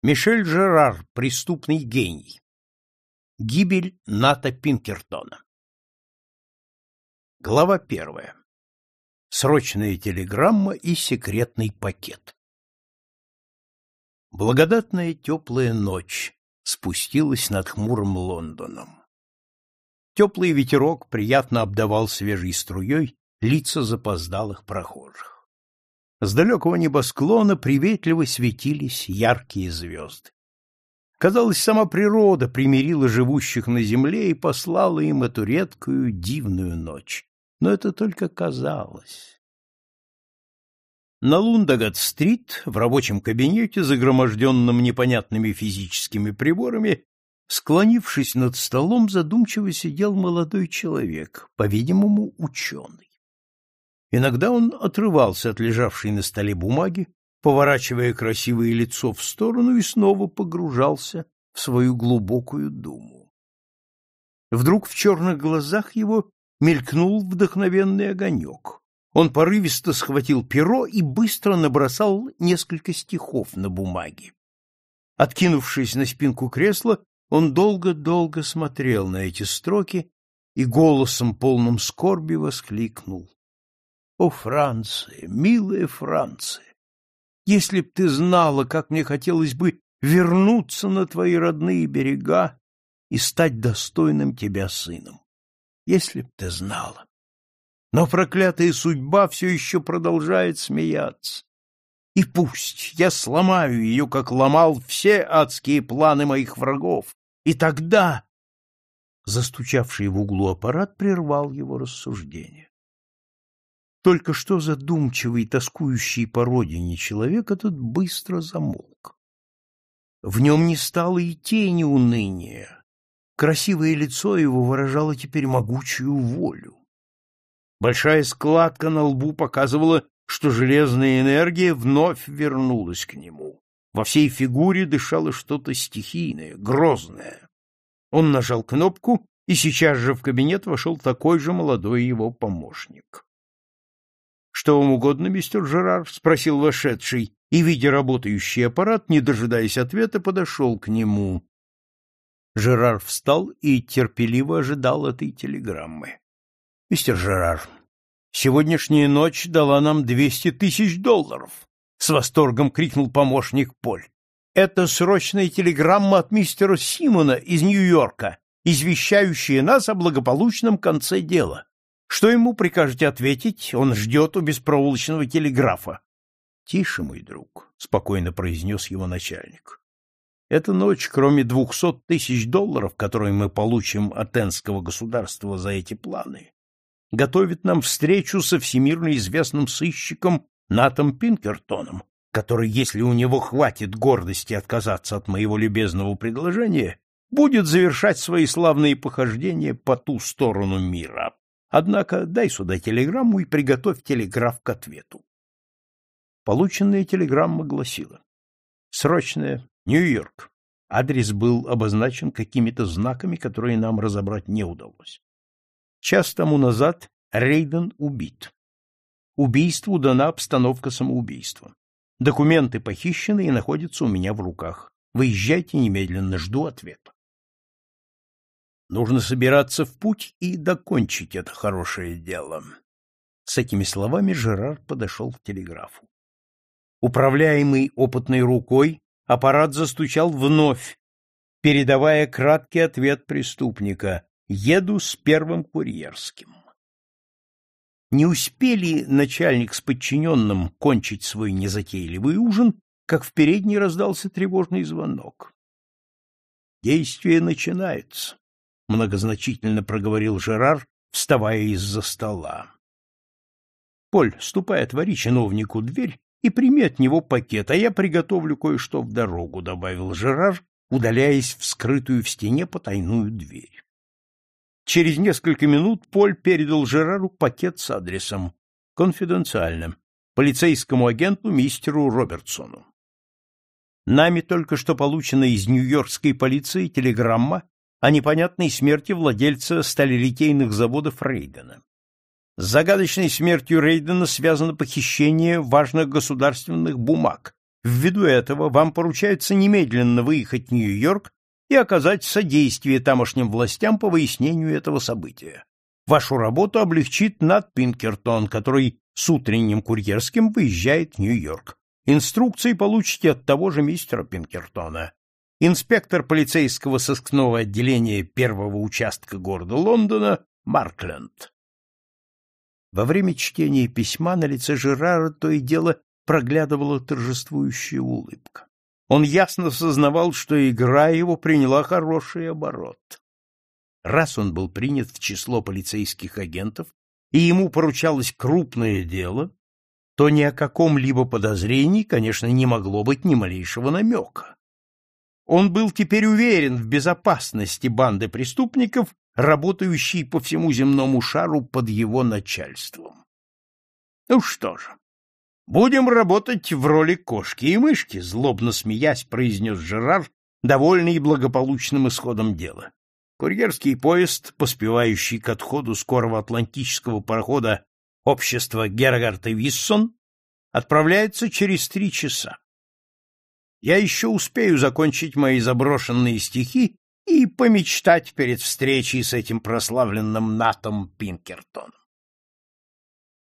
Мишель Жерар, преступный гений. Гибель Ната Пинкертона. Глава первая. Срочная телеграмма и секретный пакет. Благодатная теплая ночь спустилась над хмурым Лондоном. Теплый ветерок приятно обдавал свежей струей лица запоздалых прохожих. С далекого небосклона приветливо светились яркие звезды. Казалось, сама природа примирила живущих на земле и послала им эту редкую дивную ночь. Но это только казалось. На Лундагат-стрит, в рабочем кабинете, загроможденном непонятными физическими приборами, склонившись над столом, задумчиво сидел молодой человек, по-видимому, ученый. Иногда он отрывался от лежавшей на столе бумаги, поворачивая красивое лицо в сторону и снова погружался в свою глубокую думу. Вдруг в черных глазах его мелькнул вдохновенный огонек. Он порывисто схватил перо и быстро набросал несколько стихов на бумаге. Откинувшись на спинку кресла, он долго-долго смотрел на эти строки и голосом полным скорби воскликнул. О, Франция, милая Франция! Если б ты знала, как мне хотелось бы вернуться на твои родные берега и стать достойным тебя сыном. Если б ты знала. Но проклятая судьба все еще продолжает смеяться. И пусть я сломаю ее, как ломал все адские планы моих врагов, и тогда... Застучавший в углу аппарат прервал его рассуждение. Только что задумчивый, тоскующий по родине человек этот быстро замолк. В нем не стало и тени уныния. Красивое лицо его выражало теперь могучую волю. Большая складка на лбу показывала, что железная энергия вновь вернулась к нему. Во всей фигуре дышало что-то стихийное, грозное. Он нажал кнопку, и сейчас же в кабинет вошел такой же молодой его помощник. Что вам угодно, мистер Жерар? спросил вошедший, и, видя работающий аппарат, не дожидаясь ответа, подошел к нему. Жерар встал и терпеливо ожидал этой телеграммы. Мистер Жерар, сегодняшняя ночь дала нам двести тысяч долларов, с восторгом крикнул помощник Поль. Это срочная телеграмма от мистера Симона из Нью-Йорка, извещающая нас о благополучном конце дела. Что ему прикажете ответить? Он ждет у беспроволочного телеграфа. — Тише, мой друг, — спокойно произнес его начальник. — Эта ночь, кроме двухсот тысяч долларов, которые мы получим от Энского государства за эти планы, готовит нам встречу со всемирно известным сыщиком Натом Пинкертоном, который, если у него хватит гордости отказаться от моего любезного предложения, будет завершать свои славные похождения по ту сторону мира. Однако дай сюда телеграмму и приготовь телеграф к ответу. Полученная телеграмма гласила. Срочная, Нью-Йорк. Адрес был обозначен какими-то знаками, которые нам разобрать не удалось. Час тому назад Рейден убит. Убийству дана обстановка самоубийства. Документы похищены и находятся у меня в руках. Выезжайте немедленно, жду ответа. Нужно собираться в путь и докончить это хорошее дело. С этими словами Жерар подошел к телеграфу. Управляемый опытной рукой, аппарат застучал вновь, передавая краткий ответ преступника «Еду с первым курьерским». Не успели начальник с подчиненным кончить свой незатейливый ужин, как в передней раздался тревожный звонок. Действие начинается многозначительно проговорил Жерар, вставая из-за стола. Поль, ступай, отвори чиновнику дверь и прими от него пакет, а я приготовлю кое-что в дорогу, добавил Жерар, удаляясь в скрытую в стене потайную дверь. Через несколько минут Поль передал Жерару пакет с адресом конфиденциально полицейскому агенту мистеру Робертсону. Нами только что получена из Нью-Йоркской полиции телеграмма о непонятной смерти владельца сталелитейных заводов Рейдена. С загадочной смертью Рейдена связано похищение важных государственных бумаг, Ввиду этого вам поручается немедленно выехать в Нью-Йорк и оказать содействие тамошним властям по выяснению этого события. Вашу работу облегчит Нат Пинкертон, который с утренним курьерским выезжает в Нью-Йорк. Инструкции получите от того же мистера Пинкертона. Инспектор полицейского сыскного отделения первого участка города Лондона Маркленд. Во время чтения письма на лице Жерара то и дело проглядывала торжествующая улыбка. Он ясно сознавал, что игра его приняла хороший оборот. Раз он был принят в число полицейских агентов, и ему поручалось крупное дело, то ни о каком-либо подозрении, конечно, не могло быть ни малейшего намека. Он был теперь уверен в безопасности банды преступников, работающей по всему земному шару под его начальством. Ну что же, Будем работать в роли кошки и мышки, злобно смеясь, произнес Жерар, довольный благополучным исходом дела. Курьерский поезд, поспевающий к отходу скорого атлантического парохода общества Гергард и Виссон, отправляется через три часа. Я еще успею закончить мои заброшенные стихи и помечтать перед встречей с этим прославленным Натом Пинкертоном.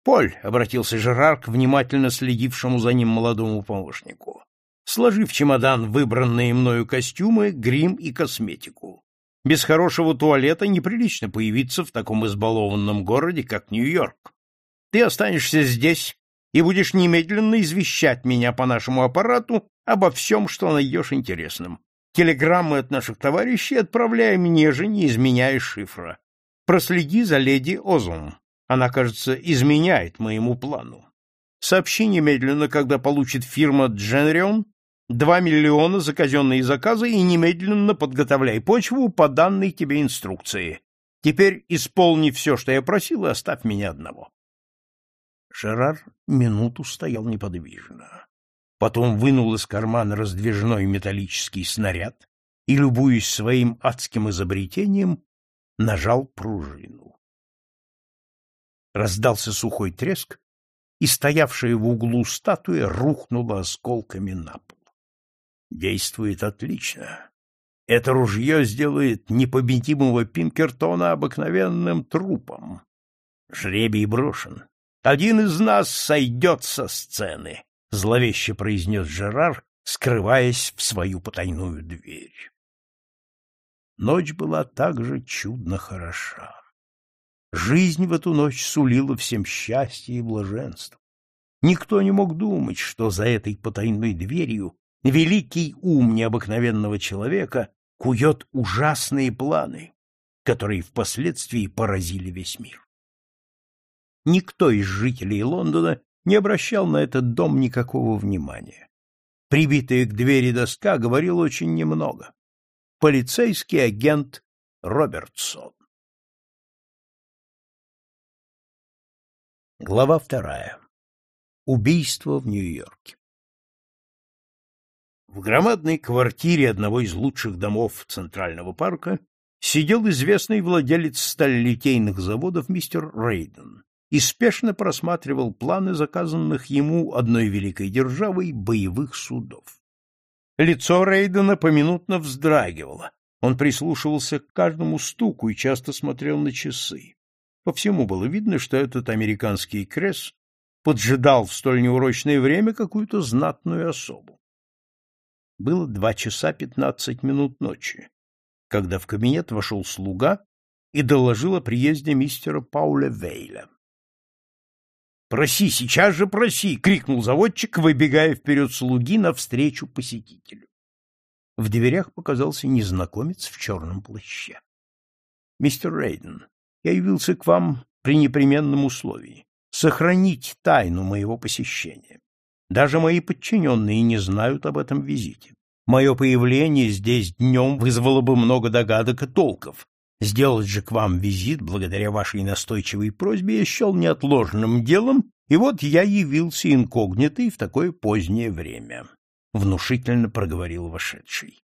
Поль, — обратился Жерар к внимательно следившему за ним молодому помощнику, — сложи в чемодан выбранные мною костюмы, грим и косметику. Без хорошего туалета неприлично появиться в таком избалованном городе, как Нью-Йорк. Ты останешься здесь и будешь немедленно извещать меня по нашему аппарату обо всем, что найдешь интересным. Телеграммы от наших товарищей отправляй мне же, не изменяя шифра. Проследи за леди Озум. Она, кажется, изменяет моему плану. Сообщи немедленно, когда получит фирма Дженрион два миллиона за казенные заказы и немедленно подготовляй почву по данной тебе инструкции. Теперь исполни все, что я просил, и оставь меня одного. Жерар минуту стоял неподвижно. Потом вынул из кармана раздвижной металлический снаряд и, любуясь своим адским изобретением, нажал пружину. Раздался сухой треск, и стоявшая в углу статуя рухнула осколками на пол. Действует отлично. Это ружье сделает непобедимого Пинкертона обыкновенным трупом. Жребий брошен. Один из нас сойдет со сцены, — зловеще произнес Жерар, скрываясь в свою потайную дверь. Ночь была также чудно хороша. Жизнь в эту ночь сулила всем счастье и блаженство. Никто не мог думать, что за этой потайной дверью великий ум необыкновенного человека кует ужасные планы, которые впоследствии поразили весь мир. Никто из жителей Лондона не обращал на этот дом никакого внимания. Прибитая к двери доска говорила очень немного. Полицейский агент Робертсон. Глава вторая. Убийство в Нью-Йорке. В громадной квартире одного из лучших домов Центрального парка сидел известный владелец сталелитейных заводов мистер Рейден и спешно просматривал планы заказанных ему одной великой державой боевых судов. Лицо Рейдена поминутно вздрагивало, он прислушивался к каждому стуку и часто смотрел на часы. По всему было видно, что этот американский крес поджидал в столь неурочное время какую-то знатную особу. Было два часа пятнадцать минут ночи, когда в кабинет вошел слуга и доложил о приезде мистера Пауля Вейля. «Проси, сейчас же проси!» — крикнул заводчик, выбегая вперед слуги навстречу посетителю. В дверях показался незнакомец в черном плаще. «Мистер Рейден, я явился к вам при непременном условии — сохранить тайну моего посещения. Даже мои подчиненные не знают об этом визите. Мое появление здесь днем вызвало бы много догадок и толков. Сделать же к вам визит, благодаря вашей настойчивой просьбе, я счел неотложным делом, и вот я явился инкогнито в такое позднее время. Внушительно проговорил вошедший.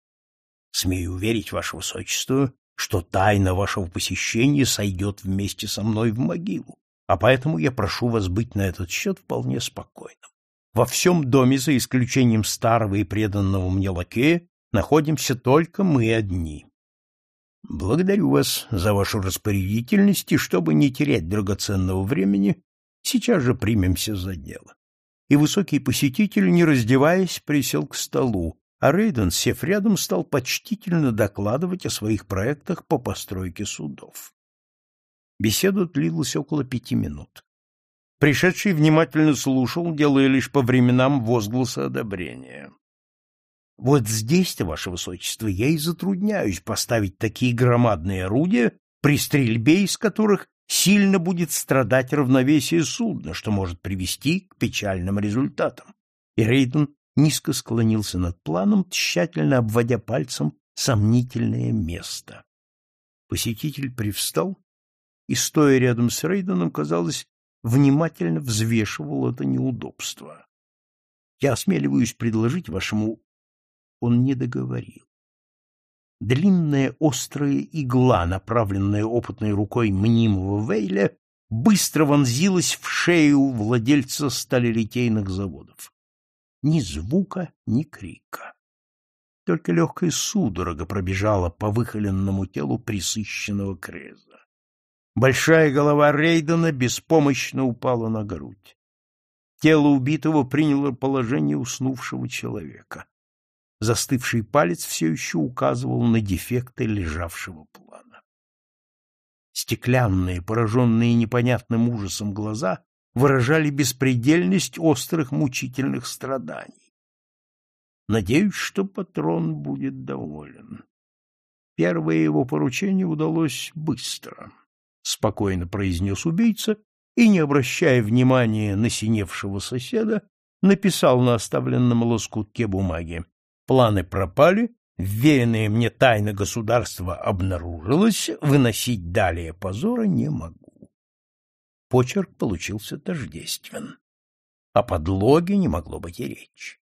Смею уверить, ваше высочество, что тайна вашего посещения сойдет вместе со мной в могилу, а поэтому я прошу вас быть на этот счет вполне спокойным. Во всем доме, за исключением старого и преданного мне лакея, находимся только мы одни. Благодарю вас за вашу распорядительность, и чтобы не терять драгоценного времени, сейчас же примемся за дело. И высокий посетитель, не раздеваясь, присел к столу, а Рейден, сев рядом, стал почтительно докладывать о своих проектах по постройке судов. Беседа длилась около пяти минут. Пришедший внимательно слушал, делая лишь по временам возгласы одобрения. Вот здесь-то, ваше высочество, я и затрудняюсь поставить такие громадные орудия, при стрельбе из которых сильно будет страдать равновесие судна, что может привести к печальным результатам. И Рейден низко склонился над планом, тщательно обводя пальцем сомнительное место. Посетитель привстал и, стоя рядом с Рейденом, казалось, внимательно взвешивал это неудобство. Я осмеливаюсь предложить вашему он не договорил. Длинная острая игла, направленная опытной рукой мнимого Вейля, быстро вонзилась в шею владельца сталелитейных заводов. Ни звука, ни крика. Только легкая судорога пробежала по выхоленному телу присыщенного креза. Большая голова Рейдена беспомощно упала на грудь. Тело убитого приняло положение уснувшего человека. Застывший палец все еще указывал на дефекты лежавшего плана. Стеклянные, пораженные непонятным ужасом глаза выражали беспредельность острых мучительных страданий. Надеюсь, что патрон будет доволен. Первое его поручение удалось быстро, — спокойно произнес убийца и, не обращая внимания на синевшего соседа, написал на оставленном лоскутке бумаги. Планы пропали, вверенное мне тайна государства обнаружилось, выносить далее позора не могу. Почерк получился тождествен. О подлоге не могло быть и речи.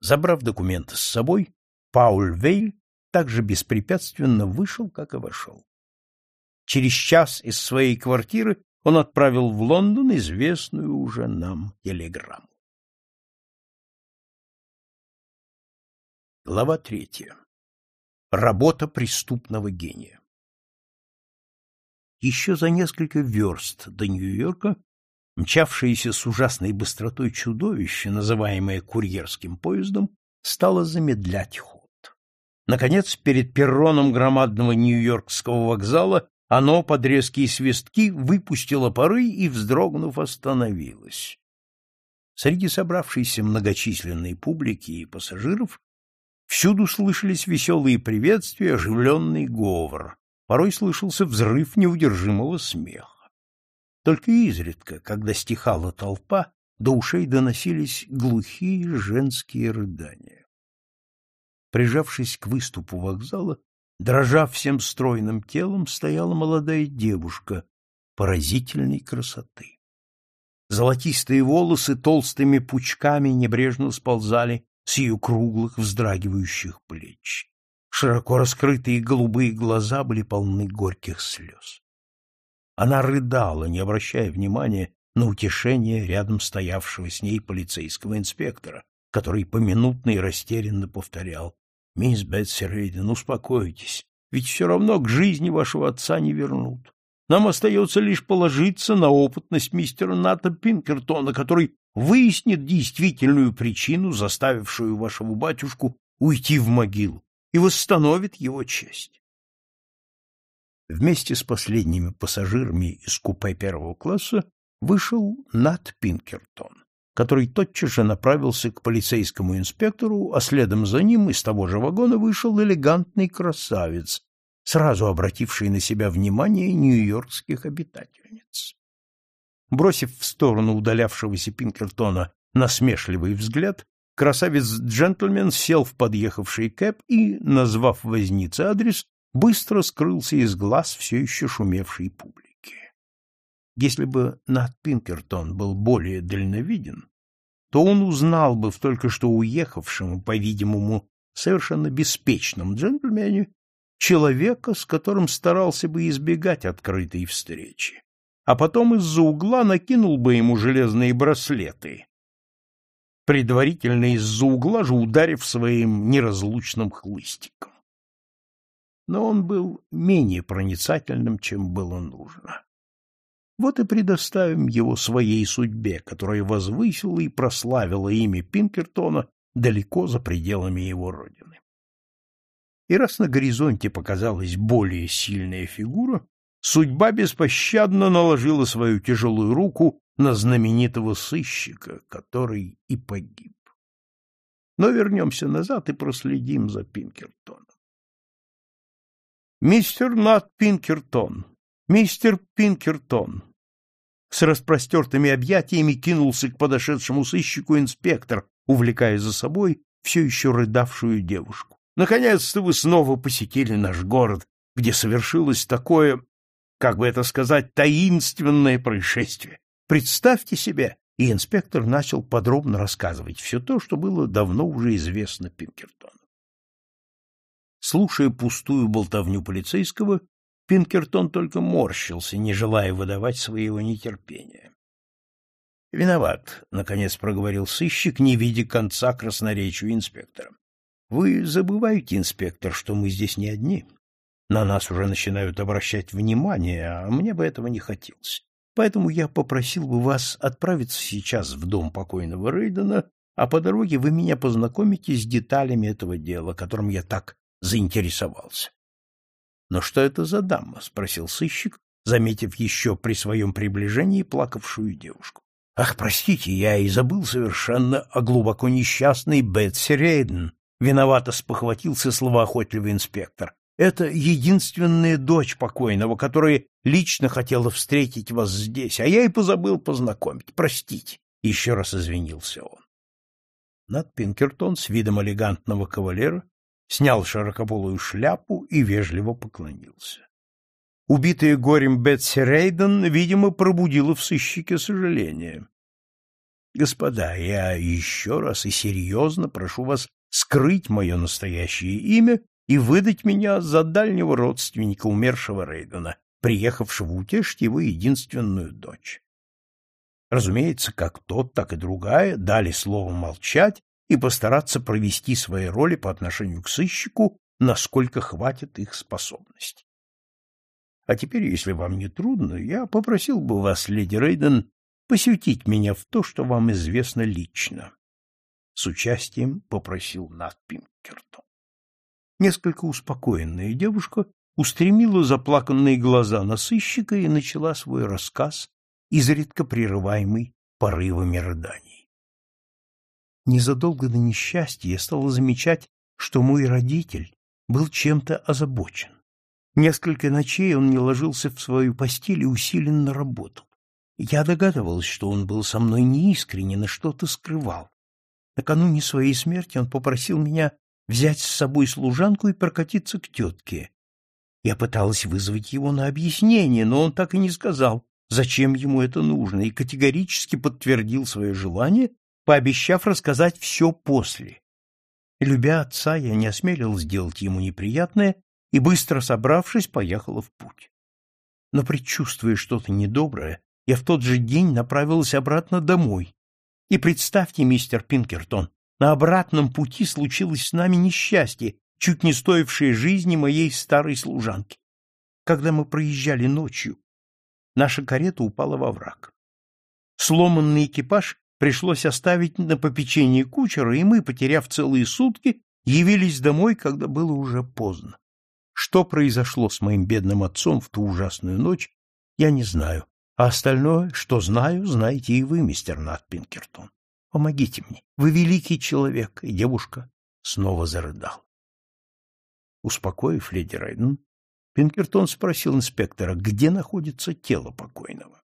Забрав документы с собой, Пауль Вейль также беспрепятственно вышел, как и вошел. Через час из своей квартиры он отправил в Лондон известную уже нам телеграмму. Глава третья. Работа преступного гения. Еще за несколько верст до Нью-Йорка мчавшееся с ужасной быстротой чудовище, называемое курьерским поездом, стало замедлять ход. Наконец, перед перроном громадного Нью-Йоркского вокзала оно под резкие свистки выпустило пары и, вздрогнув, остановилось. Среди собравшейся многочисленной публики и пассажиров Всюду слышались веселые приветствия, оживленный говор. Порой слышался взрыв неудержимого смеха. Только изредка, когда стихала толпа, до ушей доносились глухие женские рыдания. Прижавшись к выступу вокзала, дрожа всем стройным телом, стояла молодая девушка поразительной красоты. Золотистые волосы толстыми пучками небрежно сползали с ее круглых вздрагивающих плеч. Широко раскрытые голубые глаза были полны горьких слез. Она рыдала, не обращая внимания на утешение рядом стоявшего с ней полицейского инспектора, который поминутно и растерянно повторял «Мисс Бетси Рейден, успокойтесь, ведь все равно к жизни вашего отца не вернут. Нам остается лишь положиться на опытность мистера Ната Пинкертона, который выяснит действительную причину, заставившую вашего батюшку уйти в могилу, и восстановит его честь. Вместе с последними пассажирами из купе первого класса вышел Нат Пинкертон, который тотчас же направился к полицейскому инспектору, а следом за ним из того же вагона вышел элегантный красавец, сразу обративший на себя внимание нью-йоркских обитательниц. Бросив в сторону удалявшегося Пинкертона насмешливый взгляд, красавец-джентльмен сел в подъехавший кэп и, назвав вознице адрес, быстро скрылся из глаз все еще шумевшей публики. Если бы Нат Пинкертон был более дальновиден, то он узнал бы в только что уехавшем, по-видимому, совершенно беспечном джентльмене человека, с которым старался бы избегать открытой встречи а потом из-за угла накинул бы ему железные браслеты. предварительно из-за угла же ударив своим неразлучным хлыстиком. Но он был менее проницательным, чем было нужно. Вот и предоставим его своей судьбе, которая возвысила и прославила имя Пинкертона далеко за пределами его родины. И раз на горизонте показалась более сильная фигура, судьба беспощадно наложила свою тяжелую руку на знаменитого сыщика, который и погиб. Но вернемся назад и проследим за Пинкертоном. Мистер Нат Пинкертон, мистер Пинкертон. С распростертыми объятиями кинулся к подошедшему сыщику инспектор, увлекая за собой все еще рыдавшую девушку. Наконец-то вы снова посетили наш город, где совершилось такое, как бы это сказать, таинственное происшествие. Представьте себе, и инспектор начал подробно рассказывать все то, что было давно уже известно Пинкертону. Слушая пустую болтовню полицейского, Пинкертон только морщился, не желая выдавать своего нетерпения. — Виноват, — наконец проговорил сыщик, не видя конца красноречию инспектора. — Вы забываете, инспектор, что мы здесь не одни. На нас уже начинают обращать внимание, а мне бы этого не хотелось. Поэтому я попросил бы вас отправиться сейчас в дом покойного Рейдена, а по дороге вы меня познакомите с деталями этого дела, которым я так заинтересовался. — Но что это за дама? — спросил сыщик, заметив еще при своем приближении плакавшую девушку. — Ах, простите, я и забыл совершенно о глубоко несчастной Бетси Рейден. Виновато спохватился словоохотливый инспектор. Это единственная дочь покойного, которая лично хотела встретить вас здесь, а я и позабыл познакомить. Простите. Еще раз извинился он. Над Пинкертон с видом элегантного кавалера снял широкополую шляпу и вежливо поклонился. Убитая горем Бетси Рейден, видимо, пробудила в сыщике сожаление. — Господа, я еще раз и серьезно прошу вас скрыть мое настоящее имя и выдать меня за дальнего родственника умершего Рейдена, приехавшего утешить его единственную дочь. Разумеется, как тот, так и другая дали слово молчать и постараться провести свои роли по отношению к сыщику, насколько хватит их способностей. А теперь, если вам не трудно, я попросил бы вас, леди Рейден, посвятить меня в то, что вам известно лично. С участием попросил Нат Пинкертон. Несколько успокоенная девушка устремила заплаканные глаза на сыщика и начала свой рассказ, изредка прерываемый порывами рыданий. Незадолго до несчастья я стала замечать, что мой родитель был чем-то озабочен. Несколько ночей он не ложился в свою постель и усиленно работал. Я догадывалась, что он был со мной неискренен и что-то скрывал. Накануне своей смерти он попросил меня взять с собой служанку и прокатиться к тетке. Я пыталась вызвать его на объяснение, но он так и не сказал, зачем ему это нужно, и категорически подтвердил свое желание, пообещав рассказать все после. Любя отца, я не осмелилась сделать ему неприятное и, быстро собравшись, поехала в путь. Но, предчувствуя что-то недоброе, я в тот же день направилась обратно домой. И представьте, мистер Пинкертон, на обратном пути случилось с нами несчастье, чуть не стоившее жизни моей старой служанки. Когда мы проезжали ночью, наша карета упала во враг. Сломанный экипаж пришлось оставить на попечении кучера, и мы, потеряв целые сутки, явились домой, когда было уже поздно. Что произошло с моим бедным отцом в ту ужасную ночь, я не знаю, а остальное, что знаю, знаете и вы, мистер Нат Пинкертон. Помогите мне. Вы великий человек. И девушка снова зарыдал. Успокоив леди Райден, Пинкертон спросил инспектора, где находится тело покойного.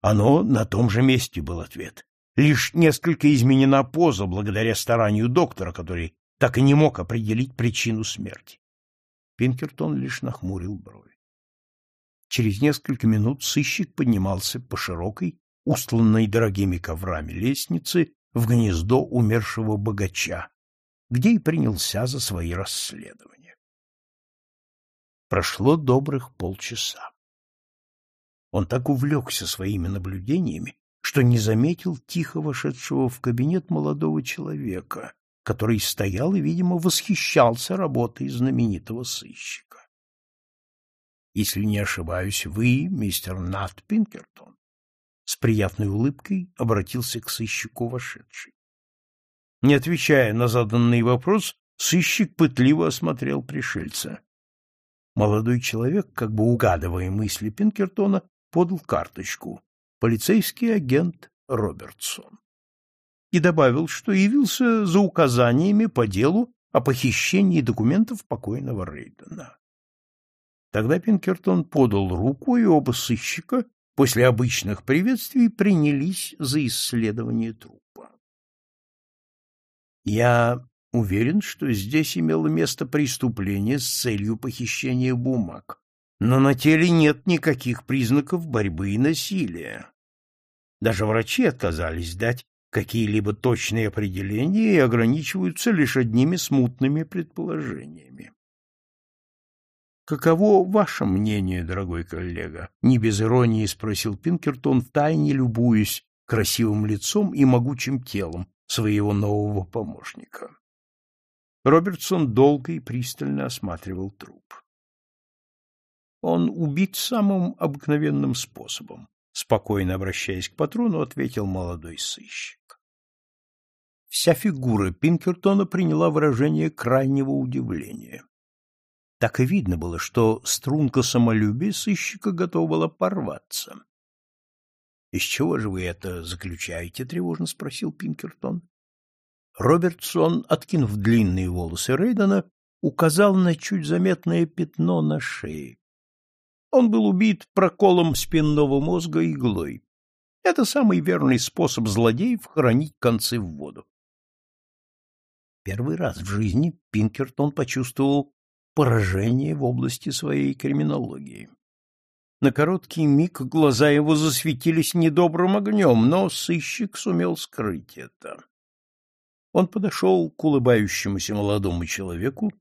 Оно на том же месте, был ответ. Лишь несколько изменена поза благодаря старанию доктора, который так и не мог определить причину смерти. Пинкертон лишь нахмурил брови. Через несколько минут сыщик поднимался по широкой, устланной дорогими коврами лестницы в гнездо умершего богача, где и принялся за свои расследования. Прошло добрых полчаса. Он так увлекся своими наблюдениями, что не заметил тихо вошедшего в кабинет молодого человека, который стоял и, видимо, восхищался работой знаменитого сыщика. «Если не ошибаюсь, вы мистер Нат Пинкертон?» С приятной улыбкой обратился к сыщику вошедший. Не отвечая на заданный вопрос, сыщик пытливо осмотрел пришельца. Молодой человек, как бы угадывая мысли Пинкертона, подал карточку. Полицейский агент Робертсон. И добавил, что явился за указаниями по делу о похищении документов покойного Рейдена. Тогда Пинкертон подал руку, и оба сыщика после обычных приветствий принялись за исследование трупа. Я Уверен, что здесь имело место преступление с целью похищения бумаг, но на теле нет никаких признаков борьбы и насилия. Даже врачи отказались дать какие-либо точные определения и ограничиваются лишь одними смутными предположениями. Каково ваше мнение, дорогой коллега? Не без иронии спросил Пинкертон, втайне любуясь красивым лицом и могучим телом своего нового помощника. Робертсон долго и пристально осматривал труп. Он убит самым обыкновенным способом, спокойно обращаясь к патрону, ответил молодой сыщик. Вся фигура Пинкертона приняла выражение крайнего удивления. Так и видно было, что струнка самолюбия сыщика готова была порваться. — Из чего же вы это заключаете? — тревожно спросил Пинкертон. Робертсон, откинув длинные волосы Рейдена, указал на чуть заметное пятно на шее. Он был убит проколом спинного мозга иглой. Это самый верный способ злодеев хоронить концы в воду. Первый раз в жизни Пинкертон почувствовал поражение в области своей криминологии. На короткий миг глаза его засветились недобрым огнем, но сыщик сумел скрыть это. Он подошел к улыбающемуся молодому человеку,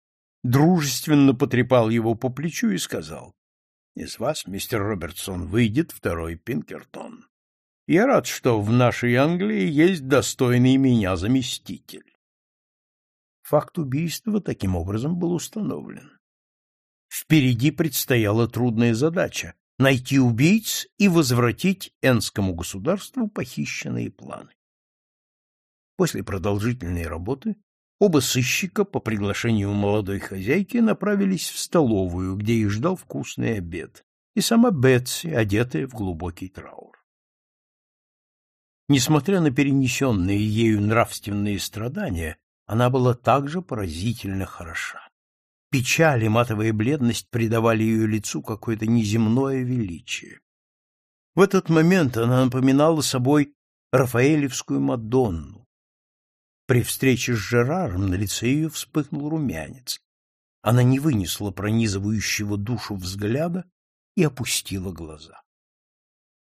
дружественно потрепал его по плечу и сказал, — Из вас, мистер Робертсон, выйдет второй Пинкертон. Я рад, что в нашей Англии есть достойный меня заместитель. Факт убийства таким образом был установлен. Впереди предстояла трудная задача — найти убийц и возвратить Энскому государству похищенные планы. После продолжительной работы оба сыщика по приглашению молодой хозяйки направились в столовую, где их ждал вкусный обед, и сама Бетси, одетая в глубокий траур. Несмотря на перенесенные ею нравственные страдания, она была также поразительно хороша. Печаль и матовая бледность придавали ее лицу какое-то неземное величие. В этот момент она напоминала собой Рафаэлевскую Мадонну, при встрече с Жераром на лице ее вспыхнул румянец. Она не вынесла пронизывающего душу взгляда и опустила глаза.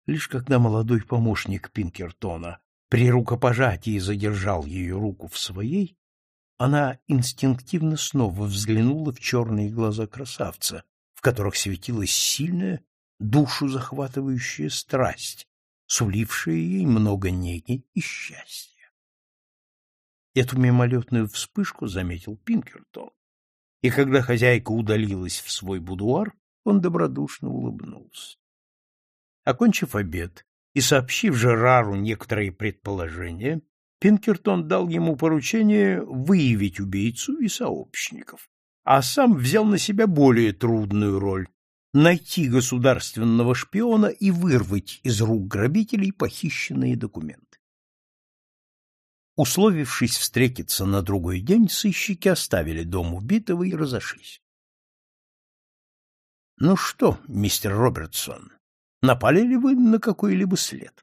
Лишь когда молодой помощник Пинкертона при рукопожатии задержал ее руку в своей, она инстинктивно снова взглянула в черные глаза красавца, в которых светилась сильная, душу захватывающая страсть, сулившая ей много неги и счастья. Эту мимолетную вспышку заметил Пинкертон. И когда хозяйка удалилась в свой будуар, он добродушно улыбнулся. Окончив обед и сообщив Жерару некоторые предположения, Пинкертон дал ему поручение выявить убийцу и сообщников, а сам взял на себя более трудную роль — найти государственного шпиона и вырвать из рук грабителей похищенные документы. Условившись встретиться на другой день, сыщики оставили дом убитого и разошлись. — Ну что, мистер Робертсон, напали ли вы на какой-либо след?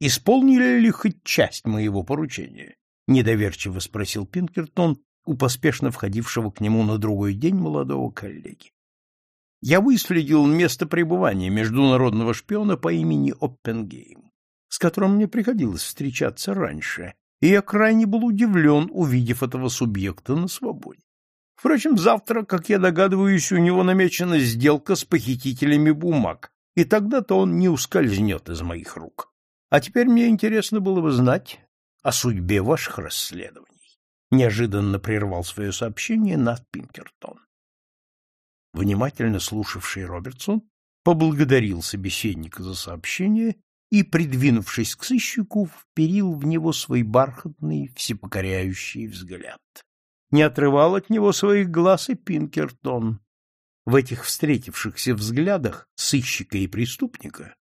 Исполнили ли хоть часть моего поручения? — недоверчиво спросил Пинкертон у поспешно входившего к нему на другой день молодого коллеги. Я выследил место пребывания международного шпиона по имени Оппенгейм, с которым мне приходилось встречаться раньше, и я крайне был удивлен, увидев этого субъекта на свободе. Впрочем, завтра, как я догадываюсь, у него намечена сделка с похитителями бумаг, и тогда-то он не ускользнет из моих рук. А теперь мне интересно было бы знать о судьбе ваших расследований. Неожиданно прервал свое сообщение Нат Пинкертон. Внимательно слушавший Робертсон поблагодарил собеседника за сообщение и, придвинувшись к сыщику, вперил в него свой бархатный, всепокоряющий взгляд. Не отрывал от него своих глаз и Пинкертон. В этих встретившихся взглядах сыщика и преступника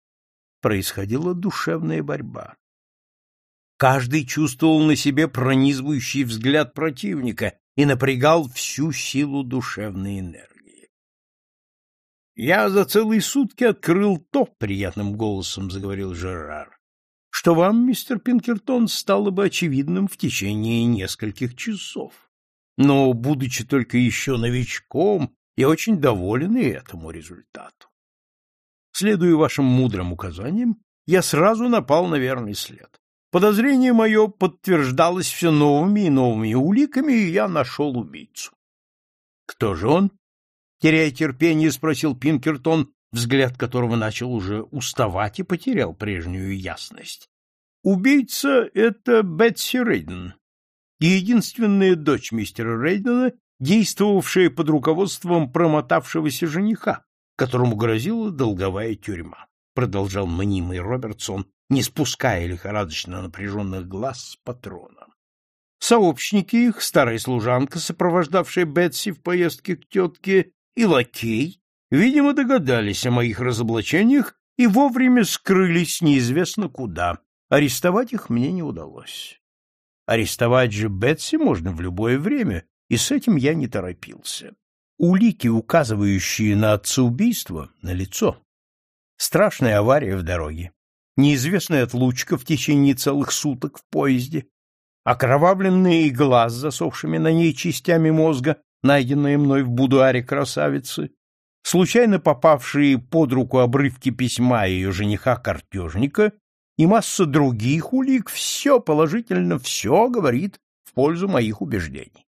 происходила душевная борьба. Каждый чувствовал на себе пронизывающий взгляд противника и напрягал всю силу душевной энергии. «Я за целые сутки открыл то, — приятным голосом заговорил Жерар, — что вам, мистер Пинкертон, стало бы очевидным в течение нескольких часов. Но, будучи только еще новичком, я очень доволен и этому результату. Следуя вашим мудрым указаниям, я сразу напал на верный след. Подозрение мое подтверждалось все новыми и новыми уликами, и я нашел убийцу. — Кто же он? — теряя терпение, спросил Пинкертон, взгляд которого начал уже уставать и потерял прежнюю ясность. — Убийца — это Бетси Рейден, единственная дочь мистера Рейдена, действовавшая под руководством промотавшегося жениха, которому грозила долговая тюрьма, продолжал мнимый Робертсон, не спуская лихорадочно напряженных глаз с патрона. Сообщники их, старая служанка, сопровождавшая Бетси в поездке к тетке, и лакей, видимо, догадались о моих разоблачениях и вовремя скрылись неизвестно куда. Арестовать их мне не удалось. Арестовать же Бетси можно в любое время, и с этим я не торопился. Улики, указывающие на отцеубийство, налицо. Страшная авария в дороге, неизвестная отлучка в течение целых суток в поезде, окровавленный глаз засохшими на ней частями мозга, найденные мной в будуаре красавицы, случайно попавшие под руку обрывки письма ее жениха-картежника и масса других улик, все положительно, все говорит в пользу моих убеждений.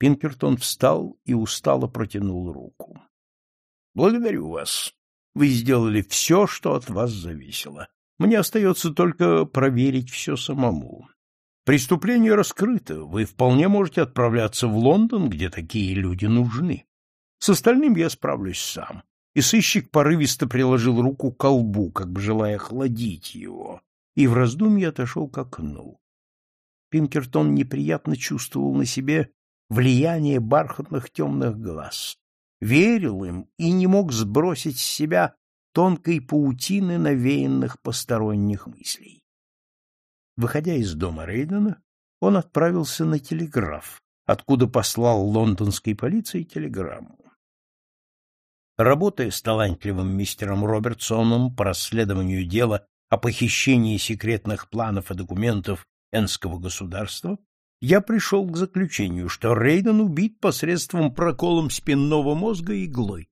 Пинкертон встал и устало протянул руку. — Благодарю вас. Вы сделали все, что от вас зависело. Мне остается только проверить все самому. Преступление раскрыто, вы вполне можете отправляться в Лондон, где такие люди нужны. С остальным я справлюсь сам. И сыщик порывисто приложил руку к колбу, как бы желая охладить его, и в раздумье отошел к окну. Пинкертон неприятно чувствовал на себе влияние бархатных темных глаз, верил им и не мог сбросить с себя тонкой паутины навеянных посторонних мыслей. Выходя из дома Рейдена, он отправился на телеграф, откуда послал лондонской полиции телеграмму. Работая с талантливым мистером Робертсоном по расследованию дела о похищении секретных планов и документов Энского государства, я пришел к заключению, что Рейден убит посредством проколом спинного мозга иглой.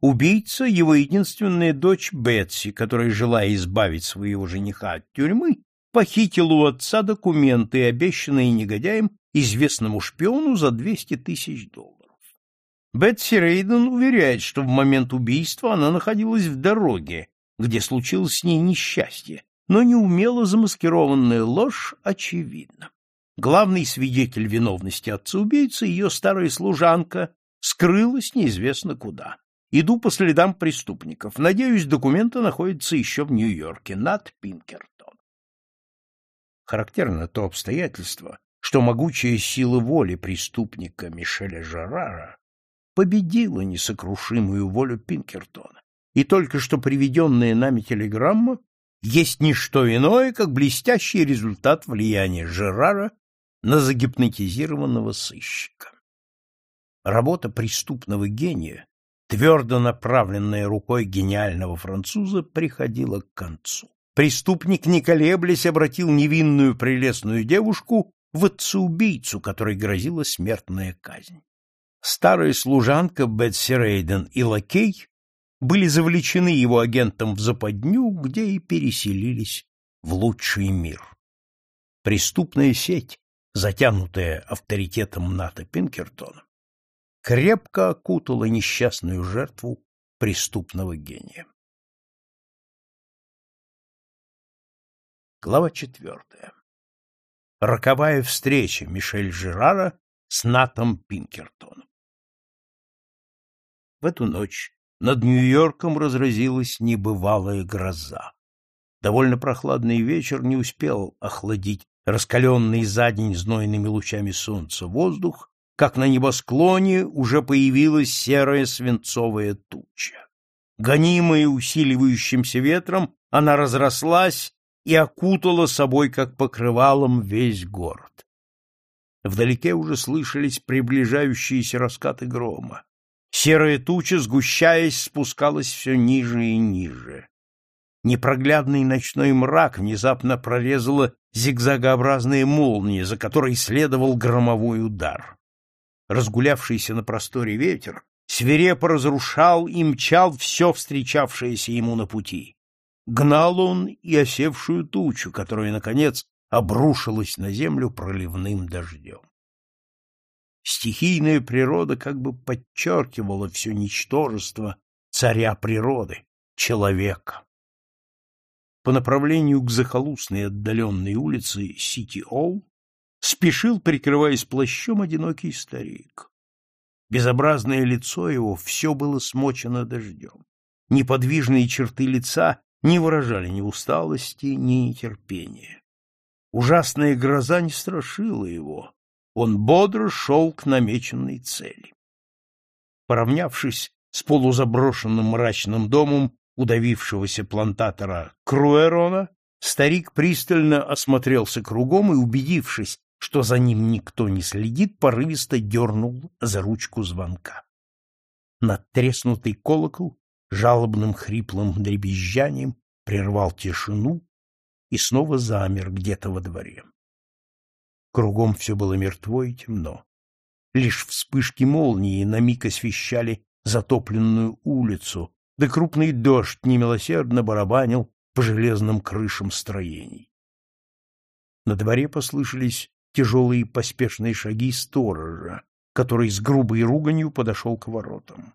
Убийца — его единственная дочь Бетси, которая, желая избавить своего жениха от тюрьмы, похитила у отца документы, обещанные негодяем известному шпиону за 200 тысяч долларов. Бетси Рейден уверяет, что в момент убийства она находилась в дороге, где случилось с ней несчастье, но неумело замаскированная ложь очевидна. Главный свидетель виновности отца-убийцы, ее старая служанка, скрылась неизвестно куда. Иду по следам преступников. Надеюсь, документы находятся еще в Нью-Йорке, над Пинкертон. Характерно то обстоятельство, что могучая сила воли преступника Мишеля Жерара победила несокрушимую волю Пинкертона. И только что приведенная нами телеграмма есть не что иное, как блестящий результат влияния Жерара на загипнотизированного сыщика. Работа преступного гения, твердо направленная рукой гениального француза, приходила к концу. Преступник, не колеблясь, обратил невинную прелестную девушку в отца-убийцу, которой грозила смертная казнь. Старая служанка Бетси Рейден и лакей были завлечены его агентом в западню, где и переселились в лучший мир. Преступная сеть, затянутая авторитетом Ната Пинкертона, крепко окутала несчастную жертву преступного гения. Глава четвертая. Роковая встреча Мишель Жерара с Натом Пинкертоном. В эту ночь над Нью-Йорком разразилась небывалая гроза. Довольно прохладный вечер не успел охладить раскаленный за день знойными лучами солнца воздух, как на небосклоне уже появилась серая свинцовая туча. Гонимая усиливающимся ветром, она разрослась и окутала собой, как покрывалом, весь город. Вдалеке уже слышались приближающиеся раскаты грома. Серая туча, сгущаясь, спускалась все ниже и ниже. Непроглядный ночной мрак внезапно прорезала зигзагообразная молния, за которой следовал громовой удар. Разгулявшийся на просторе ветер свирепо разрушал и мчал все встречавшееся ему на пути. Гнал он и осевшую тучу, которая, наконец, обрушилась на землю проливным дождем. Стихийная природа как бы подчеркивала все ничтожество царя природы, человека. По направлению к захолустной отдаленной улице Сити-Олл спешил, прикрываясь плащом, одинокий старик. Безобразное лицо его все было смочено дождем. Неподвижные черты лица не выражали ни усталости, ни нетерпения. Ужасная гроза не страшила его. Он бодро шел к намеченной цели. Поравнявшись с полузаброшенным мрачным домом удавившегося плантатора Круэрона, старик пристально осмотрелся кругом и, убедившись, что за ним никто не следит, порывисто дернул за ручку звонка. Надтреснутый колокол жалобным хриплым дребезжанием прервал тишину и снова замер где-то во дворе. Кругом все было мертво и темно. Лишь вспышки молнии на миг освещали затопленную улицу, да крупный дождь немилосердно барабанил по железным крышам строений. На дворе послышались тяжелые поспешные шаги сторожа, который с грубой руганью подошел к воротам.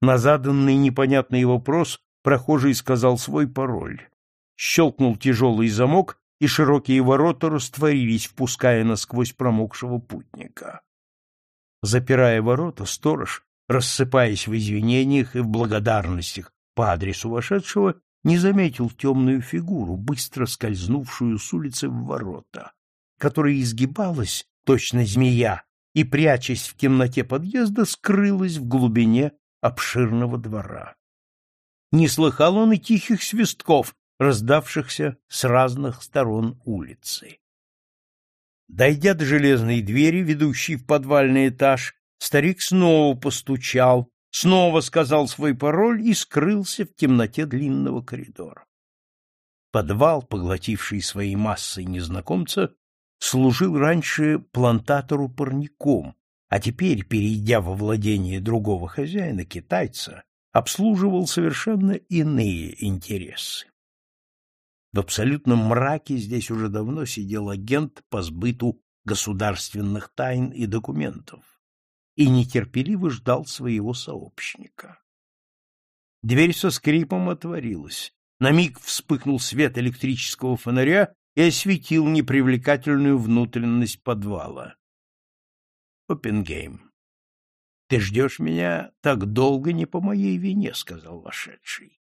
На заданный непонятный вопрос прохожий сказал свой пароль. Щелкнул тяжелый замок, и широкие ворота растворились, впуская насквозь промокшего путника. Запирая ворота, сторож, рассыпаясь в извинениях и в благодарностях по адресу вошедшего, не заметил темную фигуру, быстро скользнувшую с улицы в ворота которая изгибалась, точно змея, и, прячась в темноте подъезда, скрылась в глубине обширного двора. Не слыхал он и тихих свистков, раздавшихся с разных сторон улицы. Дойдя до железной двери, ведущей в подвальный этаж, старик снова постучал, снова сказал свой пароль и скрылся в темноте длинного коридора. Подвал, поглотивший своей массой незнакомца, служил раньше плантатору парником, а теперь, перейдя во владение другого хозяина, китайца, обслуживал совершенно иные интересы. В абсолютном мраке здесь уже давно сидел агент по сбыту государственных тайн и документов и нетерпеливо ждал своего сообщника. Дверь со скрипом отворилась. На миг вспыхнул свет электрического фонаря, и осветил непривлекательную внутренность подвала. Оппенгейм. Ты ждешь меня так долго не по моей вине, сказал вошедший.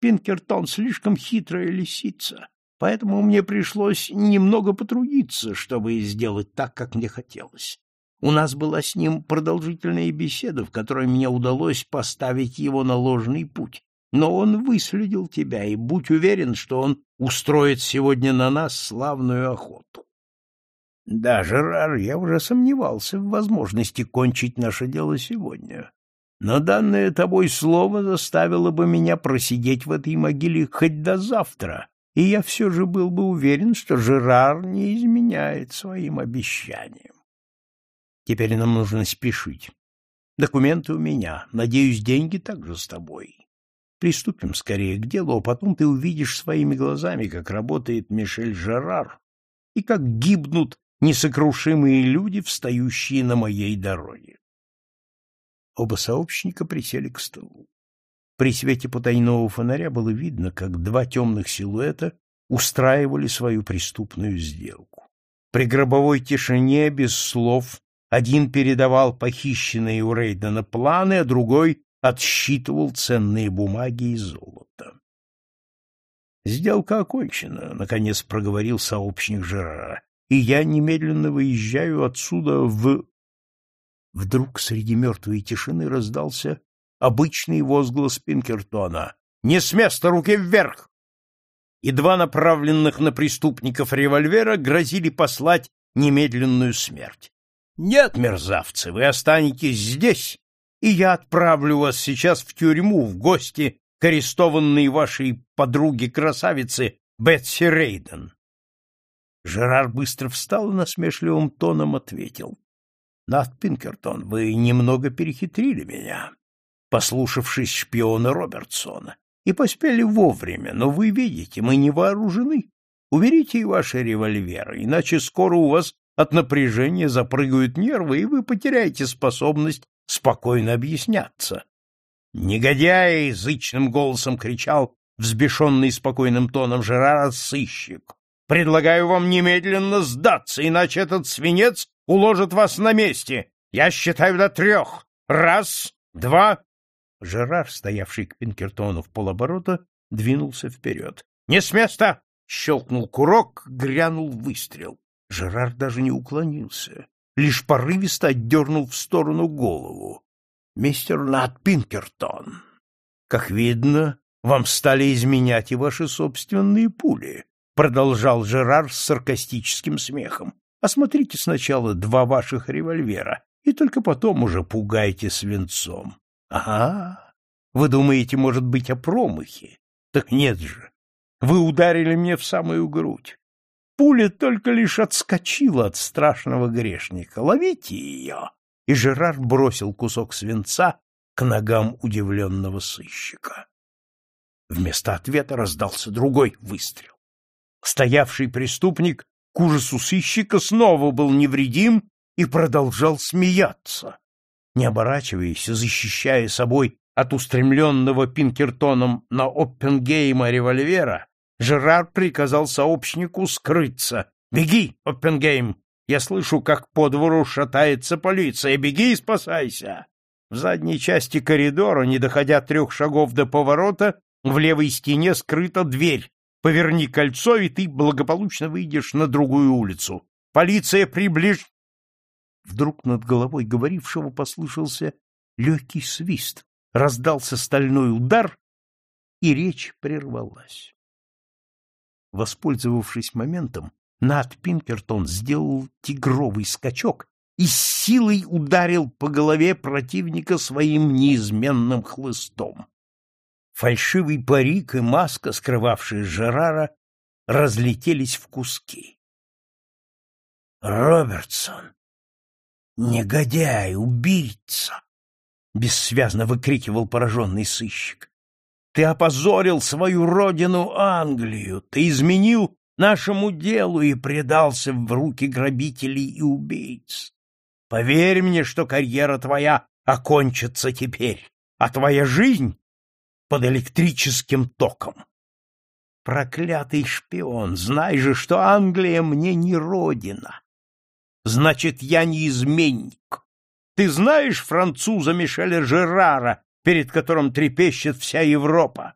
Пинкертон слишком хитрая лисица, поэтому мне пришлось немного потрудиться, чтобы сделать так, как мне хотелось. У нас была с ним продолжительная беседа, в которой мне удалось поставить его на ложный путь но он выследил тебя, и будь уверен, что он устроит сегодня на нас славную охоту. Да, Жерар, я уже сомневался в возможности кончить наше дело сегодня. Но данное тобой слово заставило бы меня просидеть в этой могиле хоть до завтра, и я все же был бы уверен, что Жерар не изменяет своим обещаниям. Теперь нам нужно спешить. Документы у меня, надеюсь, деньги также с тобой. Приступим скорее к делу, а потом ты увидишь своими глазами, как работает Мишель Жерар и как гибнут несокрушимые люди, встающие на моей дороге. Оба сообщника присели к столу. При свете потайного фонаря было видно, как два темных силуэта устраивали свою преступную сделку. При гробовой тишине, без слов, один передавал похищенные у Рейдена планы, а другой отсчитывал ценные бумаги и золото. «Сделка окончена», — наконец проговорил сообщник Жерара, «и я немедленно выезжаю отсюда в...» Вдруг среди мертвой тишины раздался обычный возглас Пинкертона. «Не с места, руки вверх!» И два направленных на преступников револьвера грозили послать немедленную смерть. «Нет, мерзавцы, вы останетесь здесь, и я отправлю вас сейчас в тюрьму в гости к арестованной вашей подруге-красавице Бетси Рейден». Жерар быстро встал и насмешливым тоном ответил. — Нат Пинкертон, вы немного перехитрили меня послушавшись шпиона Робертсона, и поспели вовремя, но вы видите, мы не вооружены. Уберите и ваши револьверы, иначе скоро у вас от напряжения запрыгают нервы, и вы потеряете способность спокойно объясняться. «Негодяй!» — язычным голосом кричал взбешенный спокойным тоном Жерара сыщик. «Предлагаю вам немедленно сдаться, иначе этот свинец уложит вас на месте. Я считаю до трех. Раз, два, Жерар, стоявший к Пинкертону в полоборота, двинулся вперед. — Не с места! — щелкнул курок, грянул выстрел. Жерар даже не уклонился, лишь порывисто отдернул в сторону голову. — Мистер Нат Пинкертон, как видно, вам стали изменять и ваши собственные пули, — продолжал Жерар с саркастическим смехом. — Осмотрите сначала два ваших револьвера, и только потом уже пугайте свинцом. Ага. Вы думаете, может быть, о промахе? Так нет же. Вы ударили мне в самую грудь. Пуля только лишь отскочила от страшного грешника. Ловите ее! И Жерар бросил кусок свинца к ногам удивленного сыщика. Вместо ответа раздался другой выстрел. Стоявший преступник к ужасу сыщика снова был невредим и продолжал смеяться не оборачиваясь, защищая собой от устремленного Пинкертоном на Оппенгейма револьвера, Жерар приказал сообщнику скрыться. «Беги, Оппенгейм! Я слышу, как по двору шатается полиция. Беги и спасайся!» В задней части коридора, не доходя трех шагов до поворота, в левой стене скрыта дверь. Поверни кольцо, и ты благополучно выйдешь на другую улицу. Полиция приближ... Вдруг над головой говорившего послышался легкий свист, раздался стальной удар, и речь прервалась. Воспользовавшись моментом, Нат Пинкертон сделал тигровый скачок и с силой ударил по голове противника своим неизменным хлыстом. Фальшивый парик и маска, скрывавшие Жерара, разлетелись в куски. «Робертсон!» «Негодяй! Убийца!» — бессвязно выкрикивал пораженный сыщик. «Ты опозорил свою родину Англию! Ты изменил нашему делу и предался в руки грабителей и убийц! Поверь мне, что карьера твоя окончится теперь, а твоя жизнь под электрическим током!» Проклятый шпион, знай же, что Англия мне не родина. Значит, я не изменник. Ты знаешь француза Мишеля Жерара, перед которым трепещет вся Европа?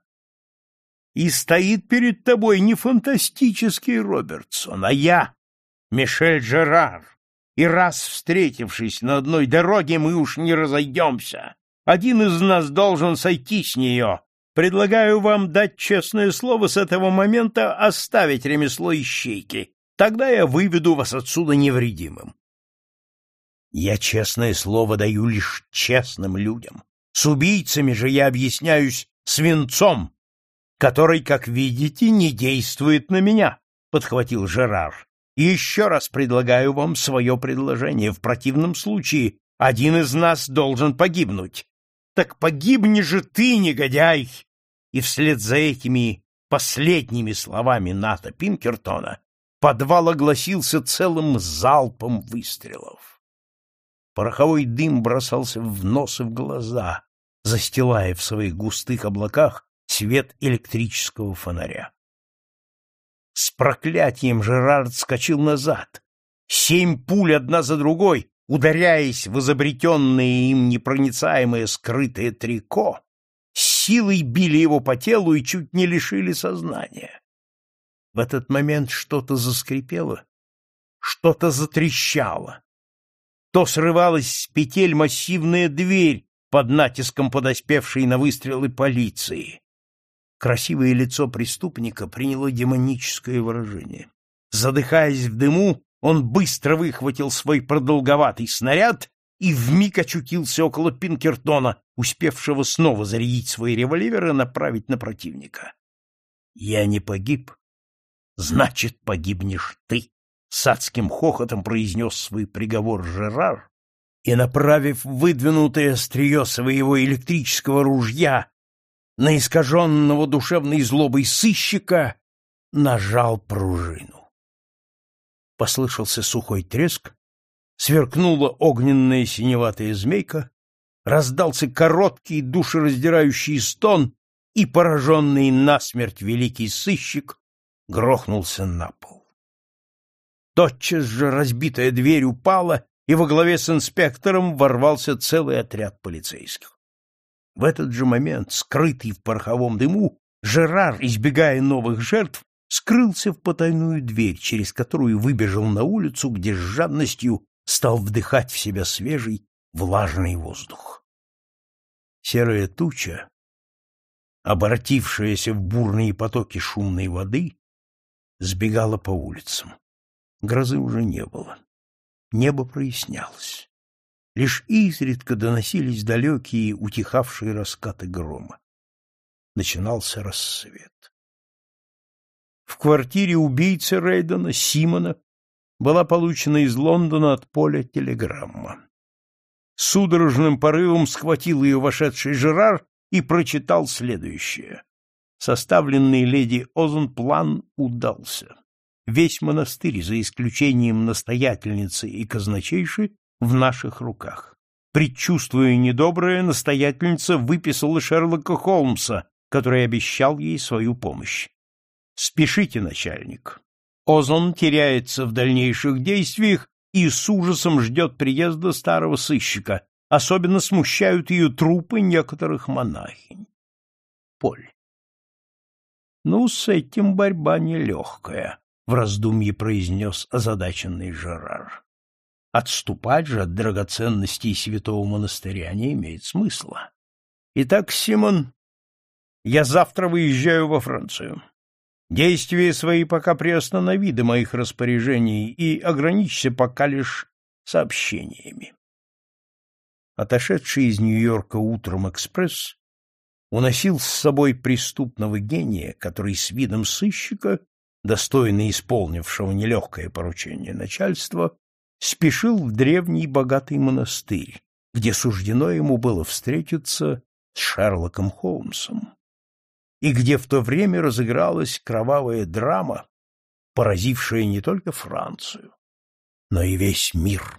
И стоит перед тобой не фантастический Робертсон, а я, Мишель Жерар. И раз встретившись на одной дороге, мы уж не разойдемся. Один из нас должен сойти с нее. Предлагаю вам дать честное слово с этого момента оставить ремесло ищейки Тогда я выведу вас отсюда невредимым. Я честное слово даю лишь честным людям. С убийцами же я объясняюсь свинцом, который, как видите, не действует на меня, — подхватил Жерар. И еще раз предлагаю вам свое предложение. В противном случае один из нас должен погибнуть. Так погибни же ты, негодяй! И вслед за этими последними словами Ната Пинкертона подвал огласился целым залпом выстрелов. Пороховой дым бросался в нос и в глаза, застилая в своих густых облаках свет электрического фонаря. С проклятием Жерард скочил назад. Семь пуль одна за другой, ударяясь в изобретенное им непроницаемое скрытое трико, силой били его по телу и чуть не лишили сознания. В этот момент что-то заскрипело, что-то затрещало. То срывалась с петель массивная дверь под натиском подоспевшей на выстрелы полиции. Красивое лицо преступника приняло демоническое выражение. Задыхаясь в дыму, он быстро выхватил свой продолговатый снаряд и вмиг очутился около Пинкертона, успевшего снова зарядить свой револьвер и направить на противника. «Я не погиб, значит, погибнешь ты!» С адским хохотом произнес свой приговор Жерар и, направив выдвинутое острие своего электрического ружья на искаженного душевной злобой сыщика, нажал пружину. Послышался сухой треск, сверкнула огненная синеватая змейка, раздался короткий душераздирающий стон, и пораженный насмерть великий сыщик грохнулся на пол. Тотчас же разбитая дверь упала, и во главе с инспектором ворвался целый отряд полицейских. В этот же момент, скрытый в пороховом дыму, Жерар, избегая новых жертв, скрылся в потайную дверь, через которую выбежал на улицу, где с жадностью стал вдыхать в себя свежий, влажный воздух. Серая туча, обратившаяся в бурные потоки шумной воды, сбегала по улицам. Грозы уже не было. Небо прояснялось. Лишь изредка доносились далекие, утихавшие раскаты грома. Начинался рассвет. В квартире убийцы Рейдена, Симона, была получена из Лондона от поля телеграмма. Судорожным порывом схватил ее вошедший Жерар и прочитал следующее. Составленный леди Озен план удался. Весь монастырь, за исключением настоятельницы и казначейши, в наших руках. Предчувствуя недоброе, настоятельница выписала Шерлока Холмса, который обещал ей свою помощь. «Спешите, начальник». Озон теряется в дальнейших действиях и с ужасом ждет приезда старого сыщика. Особенно смущают ее трупы некоторых монахинь. Поль. Ну, с этим борьба нелегкая в раздумье произнес озадаченный Жерар. Отступать же от драгоценностей святого монастыря не имеет смысла. Итак, Симон, я завтра выезжаю во Францию. Действия свои пока приостанови до моих распоряжений и ограничься пока лишь сообщениями. Отошедший из Нью-Йорка утром экспресс уносил с собой преступного гения, который с видом сыщика достойно исполнившего нелегкое поручение начальства, спешил в древний богатый монастырь, где суждено ему было встретиться с Шерлоком Холмсом, и где в то время разыгралась кровавая драма, поразившая не только Францию, но и весь мир.